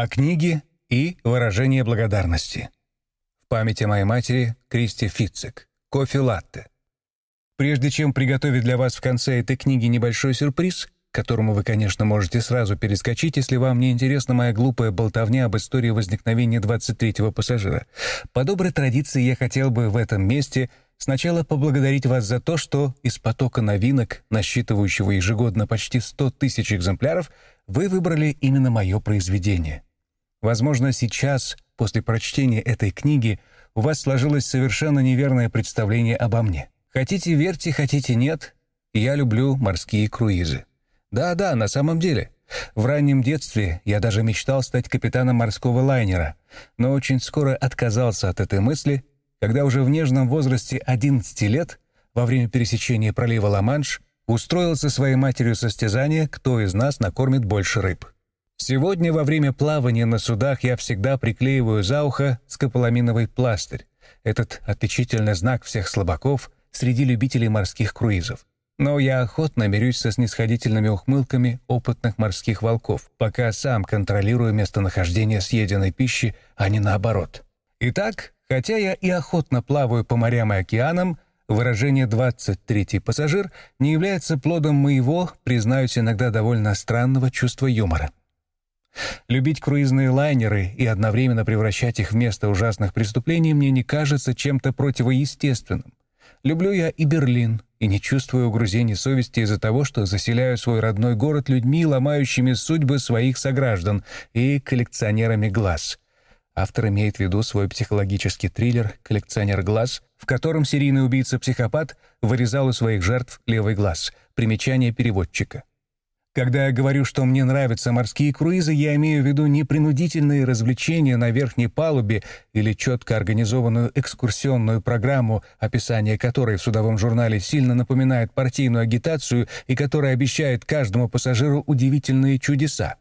О книге и выражение благодарности. В памяти моей матери Кристи Фитцик. Кофе-латте. Прежде чем приготовить для вас в конце этой книги небольшой сюрприз, к которому вы, конечно, можете сразу перескочить, если вам не интересна моя глупая болтовня об истории возникновения 23-го пассажира, по доброй традиции я хотел бы в этом месте сначала поблагодарить вас за то, что из потока новинок, насчитывающего ежегодно почти 100 тысяч экземпляров, вы выбрали именно мое произведение. Возможно, сейчас, после прочтения этой книги, у вас сложилось совершенно неверное представление обо мне. Хотите верьте, хотите нет, я люблю морские круизы. Да-да, на самом деле. В раннем детстве я даже мечтал стать капитаном морского лайнера, но очень скоро отказался от этой мысли, когда уже в нежном возрасте 11 лет, во время пересечения пролива Ла-Манш, устроил со своей матерью состязание, кто из нас накормит больше рыб. Сегодня во время плавания на судах я всегда приклеиваю за ухо скополаминовый пластырь. Этот отличительный знак всех слабаков среди любителей морских круизов. Но я охотно мирюсь со снисходительными ухмылками опытных морских волков, пока сам контролирую местонахождение съеденной пищи, а не наоборот. Итак, хотя я и охотно плаваю по морям и океанам, выражение «23-й пассажир» не является плодом моего, признаюсь, иногда довольно странного чувства юмора. Любить круизные лайнеры и одновременно превращать их в место ужасных преступлений мне не кажется чем-то противоестественным. Люблю я и Берлин, и не чувствую угрызений совести из-за того, что заселяю свой родной город людьми, ломающими судьбы своих сограждан и коллекционерами глаз. Автор имеет в виду свой психологический триллер «Коллекционер глаз», в котором серийный убийца-психопат вырезал у своих жертв левый глаз. Примечание переводчика. Когда я говорю, что мне нравятся морские круизы, я имею в виду не принудительные развлечения на верхней палубе или четко организованную экскурсионную программу, описание которой в судовом журнале сильно напоминает партийную агитацию и которая обещает каждому пассажиру удивительные чудеса.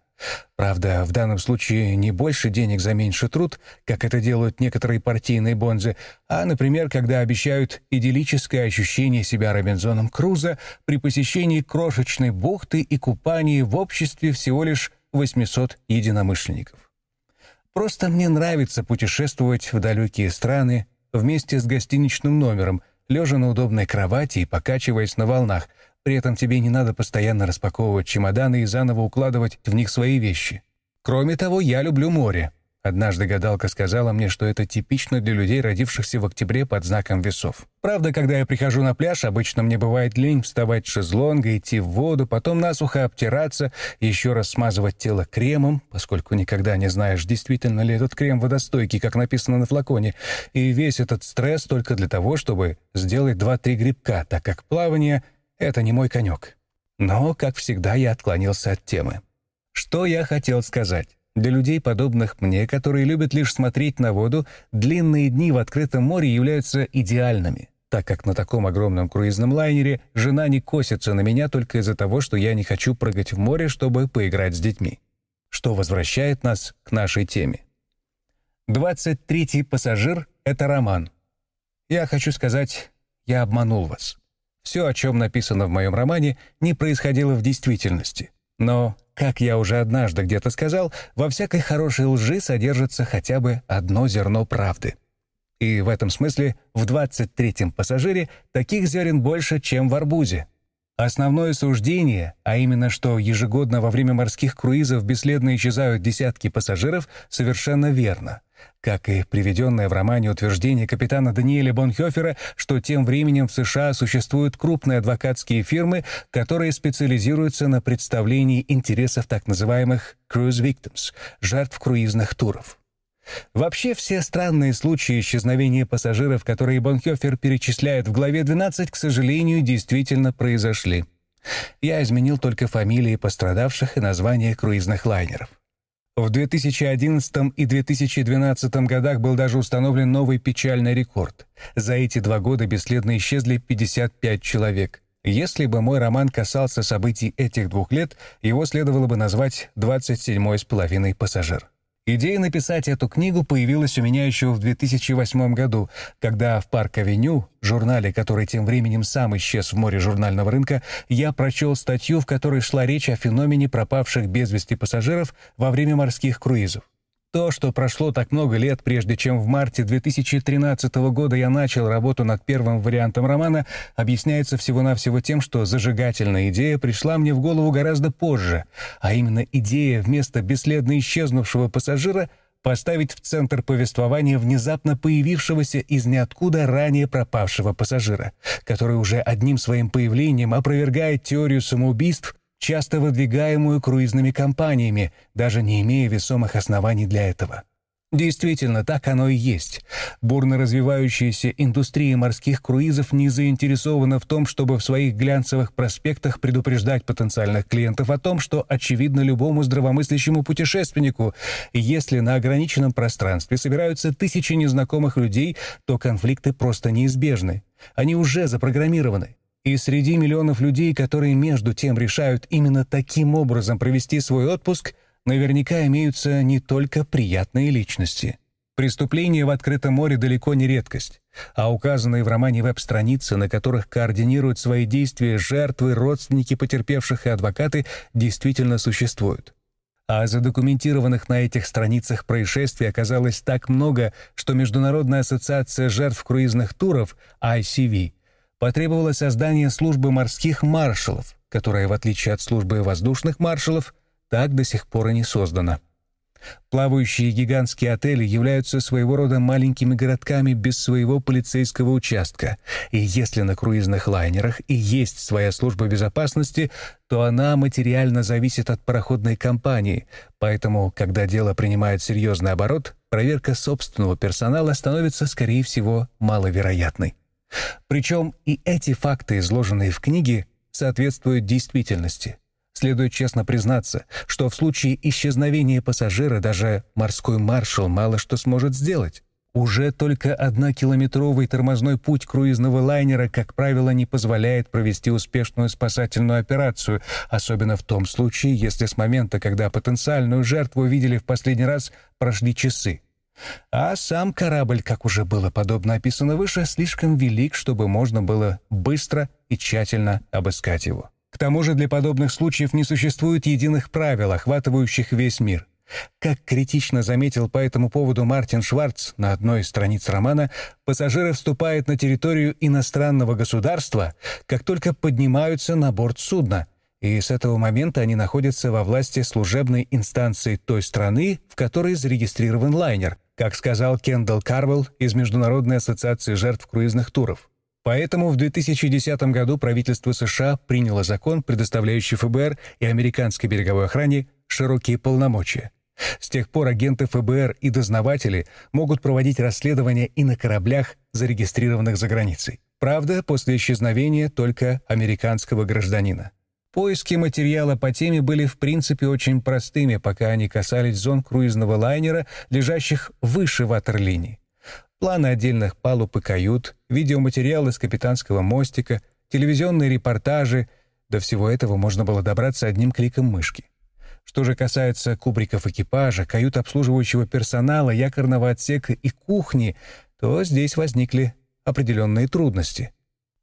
Правда, в данном случае не больше денег за меньший труд, как это делают некоторые партийные бонзы, а, например, когда обещают идиллическое ощущение себя Робинзоном Крузо при посещении крошечной бухты и купании в обществе всего лишь 800 единомышленников. Просто мне нравится путешествовать в далекие страны вместе с гостиничным номером, лежа на удобной кровати и покачиваясь на волнах, при этом тебе не надо постоянно распаковывать чемоданы и заново укладывать в них свои вещи. Кроме того, я люблю море. Однажды гадалка сказала мне, что это типично для людей, родившихся в октябре под знаком весов. Правда, когда я прихожу на пляж, обычно мне бывает лень вставать с шезлонга, идти в воду, потом насухо обтираться, еще раз смазывать тело кремом, поскольку никогда не знаешь, действительно ли этот крем водостойкий, как написано на флаконе, и весь этот стресс только для того, чтобы сделать два-три грибка, так как плавание — это не мой конек. Но, как всегда, я отклонился от темы. Что я хотел сказать? Для людей, подобных мне, которые любят лишь смотреть на воду, длинные дни в открытом море являются идеальными, так как на таком огромном круизном лайнере жена не косится на меня только из-за того, что я не хочу прыгать в море, чтобы поиграть с детьми. Что возвращает нас к нашей теме. «23-й пассажир» — это роман. Я хочу сказать, я обманул вас. Все, о чем написано в моем романе, не происходило в действительности. Но, как я уже однажды где-то сказал, во всякой хорошей лжи содержится хотя бы одно зерно правды. И в этом смысле в 23-м пассажире таких зерен больше, чем в арбузе. Основное суждение, а именно что ежегодно во время морских круизов бесследно исчезают десятки пассажиров, совершенно верно. Как и приведенное в романе утверждение капитана Даниэля Бонхёфера, что тем временем в США существуют крупные адвокатские фирмы, которые специализируются на представлении интересов так называемых «cruise victims» — жертв круизных туров. Вообще, все странные случаи исчезновения пассажиров, которые Бонхёфер перечисляет в главе 12, к сожалению, действительно произошли. Я изменил только фамилии пострадавших и названия круизных лайнеров. В 2011 и 2012 годах был даже установлен новый печальный рекорд. За эти два года бесследно исчезли 55 человек. Если бы мой роман касался событий этих двух лет, его следовало бы назвать «27 с половиной пассажир». Идея написать эту книгу появилась у меня еще в 2008 году, когда в «Парк-авеню», журнале, который тем временем сам исчез в море журнального рынка, я прочел статью, в которой шла речь о феномене пропавших без вести пассажиров во время морских круизов. То, что прошло так много лет, прежде чем в марте 2013 года я начал работу над первым вариантом романа, объясняется всего-навсего тем, что зажигательная идея пришла мне в голову гораздо позже, а именно идея вместо бесследно исчезнувшего пассажира поставить в центр повествования внезапно появившегося из ниоткуда ранее пропавшего пассажира, который уже одним своим появлением опровергает теорию самоубийств часто выдвигаемую круизными компаниями, даже не имея весомых оснований для этого. Действительно, так оно и есть. Бурно развивающаяся индустрия морских круизов не заинтересована в том, чтобы в своих глянцевых проспектах предупреждать потенциальных клиентов о том, что очевидно любому здравомыслящему путешественнику, если на ограниченном пространстве собираются тысячи незнакомых людей, то конфликты просто неизбежны. Они уже запрограммированы. И среди миллионов людей, которые между тем решают именно таким образом провести свой отпуск, наверняка имеются не только приятные личности. Преступления в открытом море далеко не редкость, а указанные в романе веб-страницы, на которых координируют свои действия жертвы, родственники потерпевших и адвокаты, действительно существуют. А задокументированных на этих страницах происшествий оказалось так много, что Международная ассоциация жертв круизных туров, ICV, потребовало создания службы морских маршалов, которая, в отличие от службы воздушных маршалов, так до сих пор и не создана. Плавающие гигантские отели являются своего рода маленькими городками без своего полицейского участка, и если на круизных лайнерах и есть своя служба безопасности, то она материально зависит от пароходной компании, поэтому, когда дело принимает серьезный оборот, проверка собственного персонала становится, скорее всего, маловероятной. Причем и эти факты, изложенные в книге, соответствуют действительности. Следует честно признаться, что в случае исчезновения пассажира даже морской маршал мало что сможет сделать. Уже только однокилометровый тормозной путь круизного лайнера, как правило, не позволяет провести успешную спасательную операцию, особенно в том случае, если с момента, когда потенциальную жертву видели в последний раз, прошли часы. А сам корабль, как уже было подобно описано выше, слишком велик, чтобы можно было быстро и тщательно обыскать его. К тому же для подобных случаев не существует единых правил, охватывающих весь мир. Как критично заметил по этому поводу Мартин Шварц на одной из страниц романа, пассажиры вступают на территорию иностранного государства, как только поднимаются на борт судна, и с этого момента они находятся во власти служебной инстанции той страны, в которой зарегистрирован лайнер, как сказал Кендалл Карвелл из Международной ассоциации жертв круизных туров. Поэтому в 2010 году правительство США приняло закон, предоставляющий ФБР и американской береговой охране широкие полномочия. С тех пор агенты ФБР и дознаватели могут проводить расследования и на кораблях, зарегистрированных за границей. Правда, после исчезновения только американского гражданина. Поиски материала по теме были в принципе очень простыми, пока они касались зон круизного лайнера, лежащих выше ватерлинии. Планы отдельных палуб и кают, видеоматериалы с капитанского мостика, телевизионные репортажи — до всего этого можно было добраться одним кликом мышки. Что же касается кубриков экипажа, кают обслуживающего персонала, якорного отсека и кухни, то здесь возникли определенные трудности —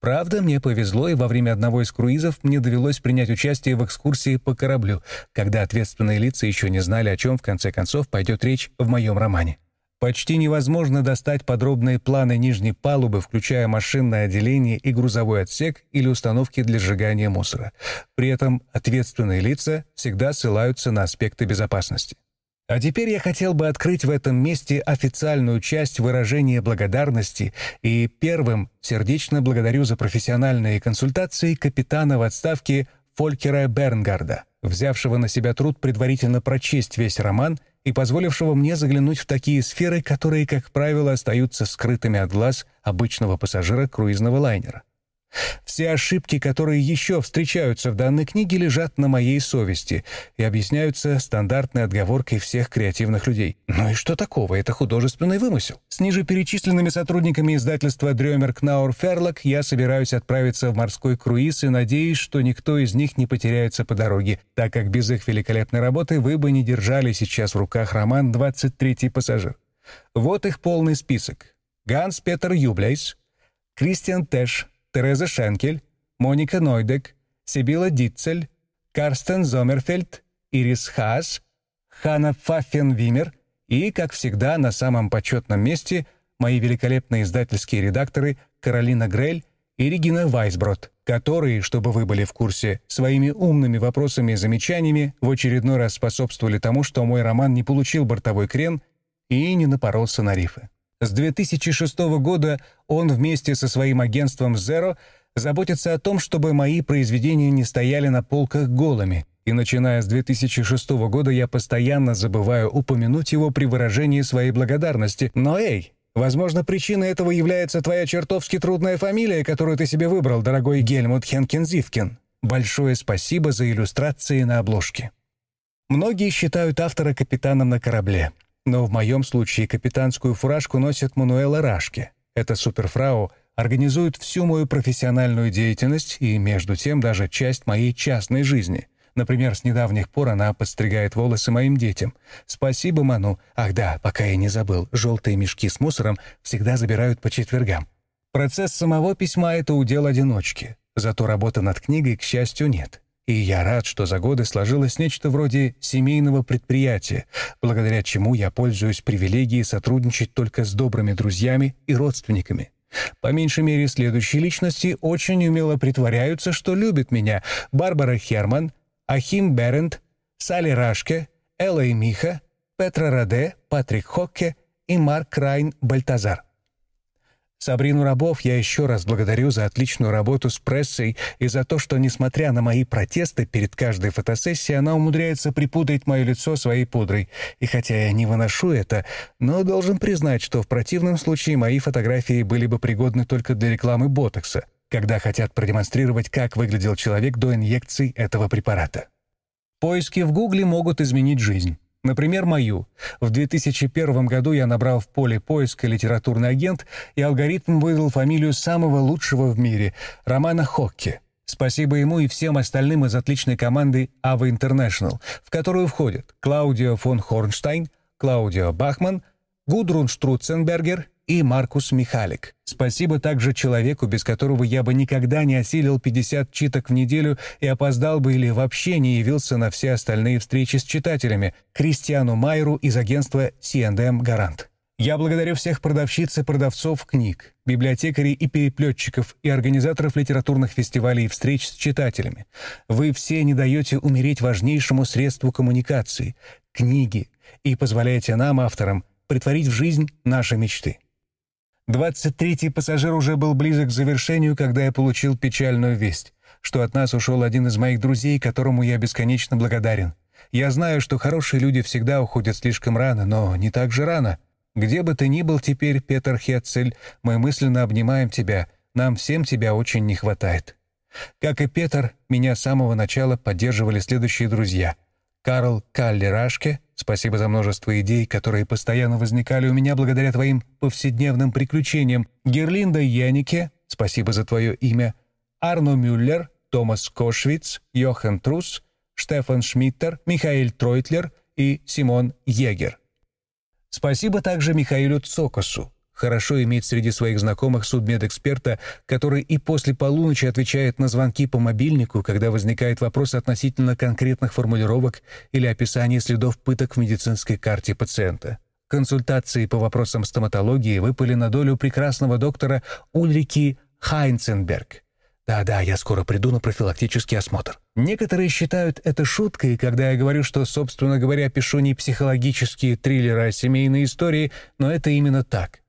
Правда, мне повезло, и во время одного из круизов мне довелось принять участие в экскурсии по кораблю, когда ответственные лица еще не знали, о чем в конце концов пойдет речь в моем романе. Почти невозможно достать подробные планы нижней палубы, включая машинное отделение и грузовой отсек или установки для сжигания мусора. При этом ответственные лица всегда ссылаются на аспекты безопасности. А теперь я хотел бы открыть в этом месте официальную часть выражения благодарности и первым сердечно благодарю за профессиональные консультации капитана в отставке Фолькера Бернгарда, взявшего на себя труд предварительно прочесть весь роман и позволившего мне заглянуть в такие сферы, которые, как правило, остаются скрытыми от глаз обычного пассажира круизного лайнера. Все ошибки, которые еще встречаются в данной книге, лежат на моей совести и объясняются стандартной отговоркой всех креативных людей. Ну и что такого? Это художественный вымысел. С ниже перечисленными сотрудниками издательства Дрёмер Кнаур Ферлок я собираюсь отправиться в морской круиз и надеюсь, что никто из них не потеряется по дороге, так как без их великолепной работы вы бы не держали сейчас в руках роман «23-й пассажир». Вот их полный список. Ганс Петер Юблейс, Кристиан Тэш, Тереза Шенкель, Моника Нойдек, Сибила Дитцель, Карстен Зомерфельд, Ирис Хаас, Ханна Пфаффенвимер и, как всегда, на самом почетном месте мои великолепные издательские редакторы Каролина Грель и Регина Вайсброд, которые, чтобы вы были в курсе, своими умными вопросами и замечаниями в очередной раз способствовали тому, что мой роман не получил бортовой крен и не напоролся на рифы. С 2006 года он вместе со своим агентством Zero заботится о том, чтобы мои произведения не стояли на полках голыми, и начиная с 2006 года я постоянно забываю упомянуть его при выражении своей благодарности. Но эй, возможно, причиной этого является твоя чертовски трудная фамилия, которую ты себе выбрал, дорогой Гельмут Хенкин-Зивкин. Большое спасибо за иллюстрации на обложке. Многие считают автора капитаном на корабле. Но в моем случае капитанскую фуражку носит Мануэла Рашке. Эта суперфрау организует всю мою профессиональную деятельность и, между тем, даже часть моей частной жизни. Например, с недавних пор она подстригает волосы моим детям. Спасибо, Ману. Ах да, пока я не забыл, желтые мешки с мусором всегда забирают по четвергам. Процесс самого письма — это удел одиночки. Зато работы над книгой, к счастью, нет. И я рад, что за годы сложилось нечто вроде семейного предприятия, благодаря чему я пользуюсь привилегией сотрудничать только с добрыми друзьями и родственниками. По меньшей мере, следующие личности очень умело притворяются, что любят меня. Барбара Херман, Ахим Берент, Салли Рашке, Элла и Миха, Петра Раде, Патрик Хокке и Марк Райн Бальтазар. Сабрину Рабов я еще раз благодарю за отличную работу с прессой и за то, что, несмотря на мои протесты перед каждой фотосессией, она умудряется припудрить мое лицо своей пудрой. И хотя я не выношу это, но должен признать, что в противном случае мои фотографии были бы пригодны только для рекламы ботокса, когда хотят продемонстрировать, как выглядел человек до инъекций этого препарата. Поиски в Гугле могут изменить жизнь. Например, мою. В 2001 году я набрал в поле поиска «Литературный агент», и алгоритм выдал фамилию самого лучшего в мире — Романа Хокки. Спасибо ему и всем остальным из отличной команды Ava International, в которую входят Клаудио фон Хорнштайн, Клаудио Бахман, Гудрун Штруценбергер и Маркус Михалик. Спасибо также человеку, без которого я бы никогда не осилил 50 читок в неделю и опоздал бы или вообще не явился на все остальные встречи с читателями, Кристиану Майру из агентства C&M Гарант. Я благодарю всех продавщиц и продавцов книг, библиотекарей и переплетчиков и организаторов литературных фестивалей и встреч с читателями. Вы все не даете умереть важнейшему средству коммуникации — книги, и позволяете нам, авторам, притворить в жизнь наши мечты. 23-й пассажир уже был близок к завершению, когда я получил печальную весть, что от нас ушел один из моих друзей, которому я бесконечно благодарен. Я знаю, что хорошие люди всегда уходят слишком рано, но не так же рано. Где бы ты ни был теперь, Петер Хетцель, мы мысленно обнимаем тебя, нам всем тебя очень не хватает. Как и Петер, меня с самого начала поддерживали следующие друзья. Карл Каллерашке, спасибо за множество идей, которые постоянно возникали у меня благодаря твоим повседневным приключениям. Герлинда Янике, спасибо за твое имя. Арно Мюллер, Томас Кошвиц, Йохан Трус, Штефан Шмиттер, Михаил Тройтлер и Симон Егер. Спасибо также Михаилу Цокосу, Хорошо иметь среди своих знакомых судмедэксперта, который и после полуночи отвечает на звонки по мобильнику, когда возникает вопрос относительно конкретных формулировок или описания следов пыток в медицинской карте пациента. Консультации по вопросам стоматологии выпали на долю прекрасного доктора Ульрики Хайнценберг. Да-да, я скоро приду на профилактический осмотр. Некоторые считают это шуткой, когда я говорю, что, собственно говоря, пишу не психологические триллеры, а семейные истории, но это именно так.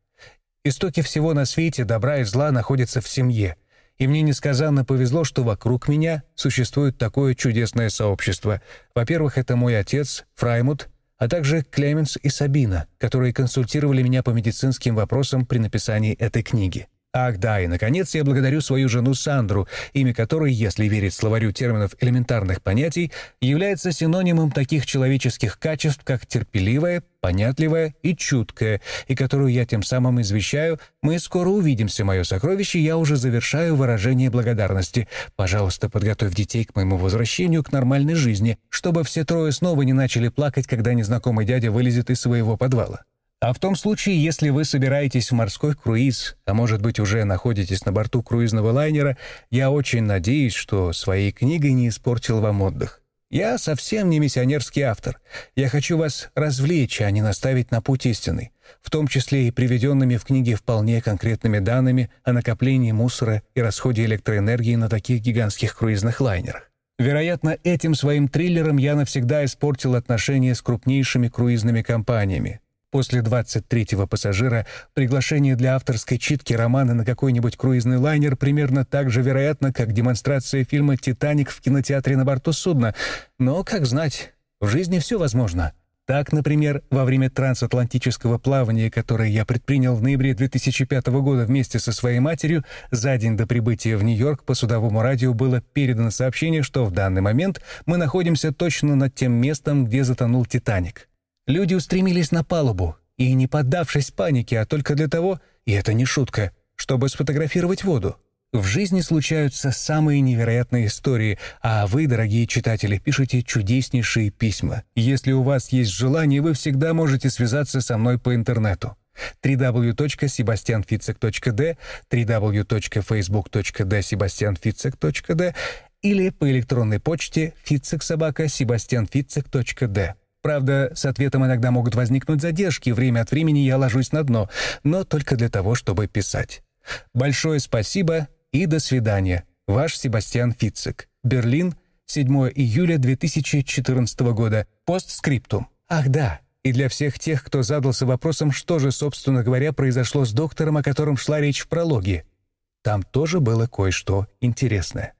Истоки всего на свете, добра и зла, находятся в семье. И мне несказанно повезло, что вокруг меня существует такое чудесное сообщество. Во-первых, это мой отец, Фраймут, а также Клеменс и Сабина, которые консультировали меня по медицинским вопросам при написании этой книги. Ах да, и, наконец, я благодарю свою жену Сандру, имя которой, если верить словарю терминов элементарных понятий, является синонимом таких человеческих качеств, как терпеливая, понятливая и чуткая, и которую я тем самым извещаю, мы скоро увидимся, мое сокровище, я уже завершаю выражение благодарности. Пожалуйста, подготовь детей к моему возвращению к нормальной жизни, чтобы все трое снова не начали плакать, когда незнакомый дядя вылезет из своего подвала. А в том случае, если вы собираетесь в морской круиз, а может быть уже находитесь на борту круизного лайнера, я очень надеюсь, что своей книгой не испортил вам отдых. Я совсем не миссионерский автор. Я хочу вас развлечь, а не наставить на путь истины, в том числе и приведенными в книге вполне конкретными данными о накоплении мусора и расходе электроэнергии на таких гигантских круизных лайнерах. Вероятно, этим своим триллером я навсегда испортил отношения с крупнейшими круизными компаниями, После 23-го пассажира приглашение для авторской читки романа на какой-нибудь круизный лайнер примерно так же вероятно, как демонстрация фильма «Титаник» в кинотеатре на борту судна. Но, как знать, в жизни все возможно. Так, например, во время трансатлантического плавания, которое я предпринял в ноябре 2005 года вместе со своей матерью, за день до прибытия в Нью-Йорк по судовому радио было передано сообщение, что в данный момент мы находимся точно над тем местом, где затонул «Титаник». Люди устремились на палубу, и не поддавшись панике, а только для того, и это не шутка, чтобы сфотографировать воду. В жизни случаются самые невероятные истории, а вы, дорогие читатели, пишете чудеснейшие письма. Если у вас есть желание, вы всегда можете связаться со мной по интернету www.sebastianfitsek.d, www.facebook.d или по электронной почте fitseksobaka.sebastianfitsek.d. Правда, с ответом иногда могут возникнуть задержки, время от времени я ложусь на дно, но только для того, чтобы писать. Большое спасибо и до свидания. Ваш Себастьян Фицик. Берлин, 7 июля 2014 года. Постскриптум. Ах да, и для всех тех, кто задался вопросом, что же, собственно говоря, произошло с доктором, о котором шла речь в прологе. Там тоже было кое-что интересное.